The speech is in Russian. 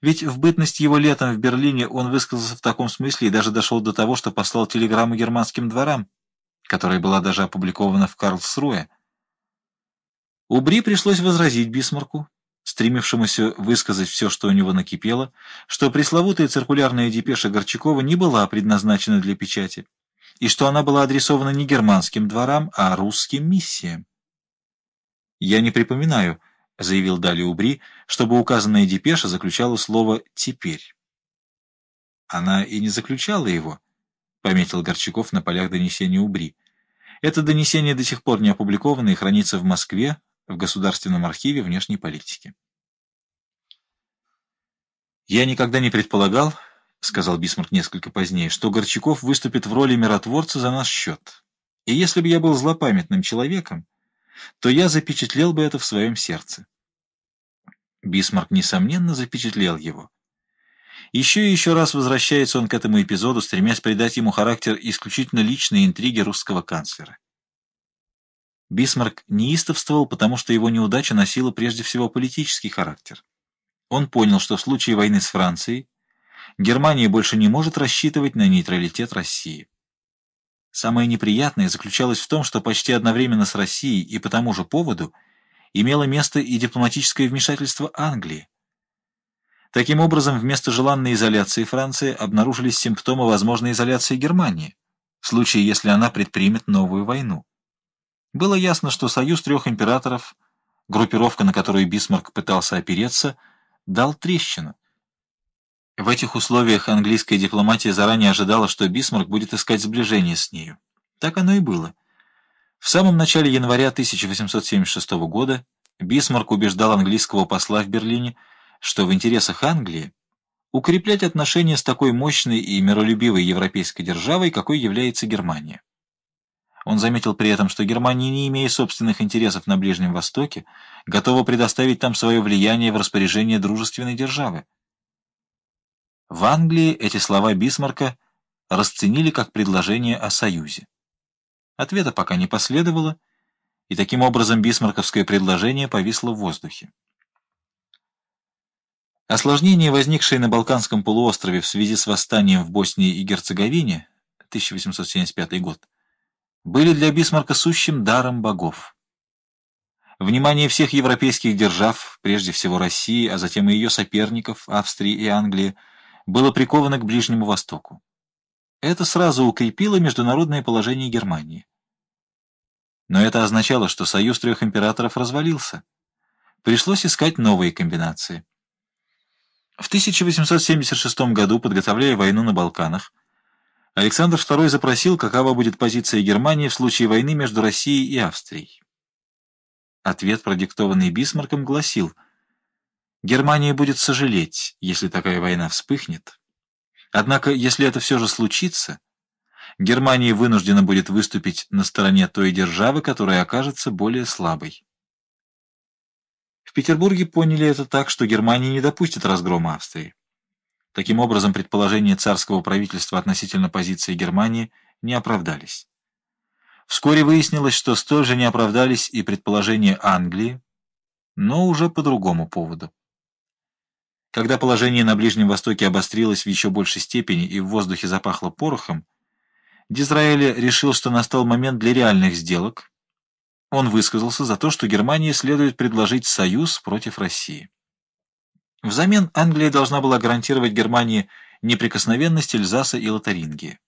Ведь в бытность его летом в Берлине он высказался в таком смысле и даже дошел до того, что послал телеграмму германским дворам, которая была даже опубликована в Карлсруэ. Убри пришлось возразить Бисмарку, стремившемуся высказать все, что у него накипело, что пресловутая циркулярная депеша Горчакова не была предназначена для печати, и что она была адресована не германским дворам, а русским миссиям. «Я не припоминаю», — заявил далее Убри, чтобы указанная депеша заключала слово «теперь». «Она и не заключала его», — пометил Горчаков на полях донесения Убри. «Это донесение до сих пор не опубликовано и хранится в Москве в Государственном архиве внешней политики». «Я никогда не предполагал», — сказал Бисмарк несколько позднее, — «что Горчаков выступит в роли миротворца за наш счет. И если бы я был злопамятным человеком, то я запечатлел бы это в своем сердце. Бисмарк, несомненно, запечатлел его. Еще и еще раз возвращается он к этому эпизоду, стремясь придать ему характер исключительно личной интриги русского канцлера. Бисмарк неистовствовал, потому что его неудача носила прежде всего политический характер. Он понял, что в случае войны с Францией Германия больше не может рассчитывать на нейтралитет России. Самое неприятное заключалось в том, что почти одновременно с Россией и по тому же поводу имело место и дипломатическое вмешательство Англии. Таким образом, вместо желанной изоляции Франции обнаружились симптомы возможной изоляции Германии, в случае, если она предпримет новую войну. Было ясно, что союз трех императоров, группировка, на которую Бисмарк пытался опереться, дал трещину. В этих условиях английская дипломатия заранее ожидала, что Бисмарк будет искать сближение с нею. Так оно и было. В самом начале января 1876 года Бисмарк убеждал английского посла в Берлине, что в интересах Англии укреплять отношения с такой мощной и миролюбивой европейской державой, какой является Германия. Он заметил при этом, что Германия, не имея собственных интересов на Ближнем Востоке, готова предоставить там свое влияние в распоряжение дружественной державы. В Англии эти слова Бисмарка расценили как предложение о союзе. Ответа пока не последовало, и таким образом бисмарковское предложение повисло в воздухе. Осложнения, возникшие на Балканском полуострове в связи с восстанием в Боснии и Герцеговине 1875 год, были для Бисмарка сущим даром богов. Внимание всех европейских держав, прежде всего России, а затем и ее соперников, Австрии и Англии, было приковано к Ближнему Востоку. Это сразу укрепило международное положение Германии. Но это означало, что союз трех императоров развалился. Пришлось искать новые комбинации. В 1876 году, подготовляя войну на Балканах, Александр II запросил, какова будет позиция Германии в случае войны между Россией и Австрией. Ответ, продиктованный Бисмарком, гласил – Германия будет сожалеть, если такая война вспыхнет. Однако, если это все же случится, Германия вынуждена будет выступить на стороне той державы, которая окажется более слабой. В Петербурге поняли это так, что Германия не допустит разгрома Австрии. Таким образом, предположения царского правительства относительно позиции Германии не оправдались. Вскоре выяснилось, что столь же не оправдались и предположения Англии, но уже по другому поводу. Когда положение на Ближнем Востоке обострилось в еще большей степени и в воздухе запахло порохом, Дизраэля решил, что настал момент для реальных сделок. Он высказался за то, что Германии следует предложить союз против России. Взамен Англия должна была гарантировать Германии неприкосновенность Эльзаса и Лотарингии.